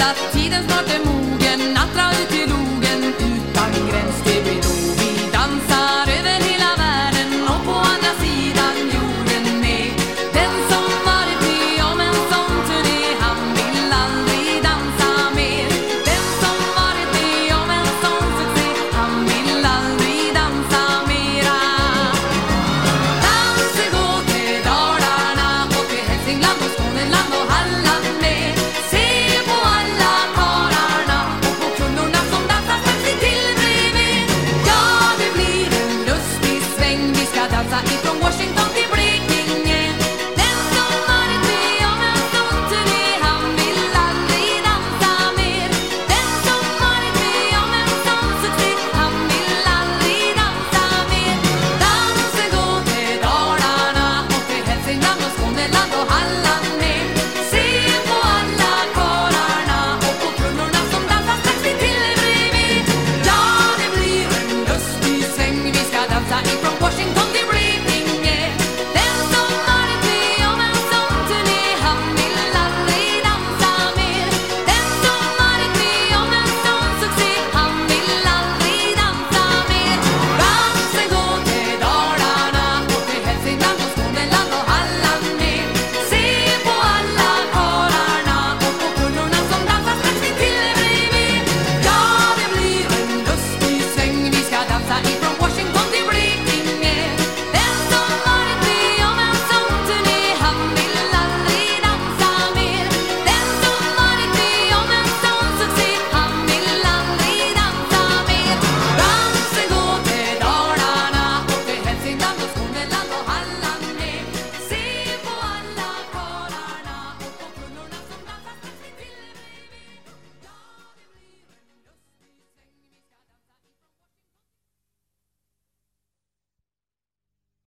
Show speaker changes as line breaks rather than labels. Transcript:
att tiden snart är 那一种我心动的。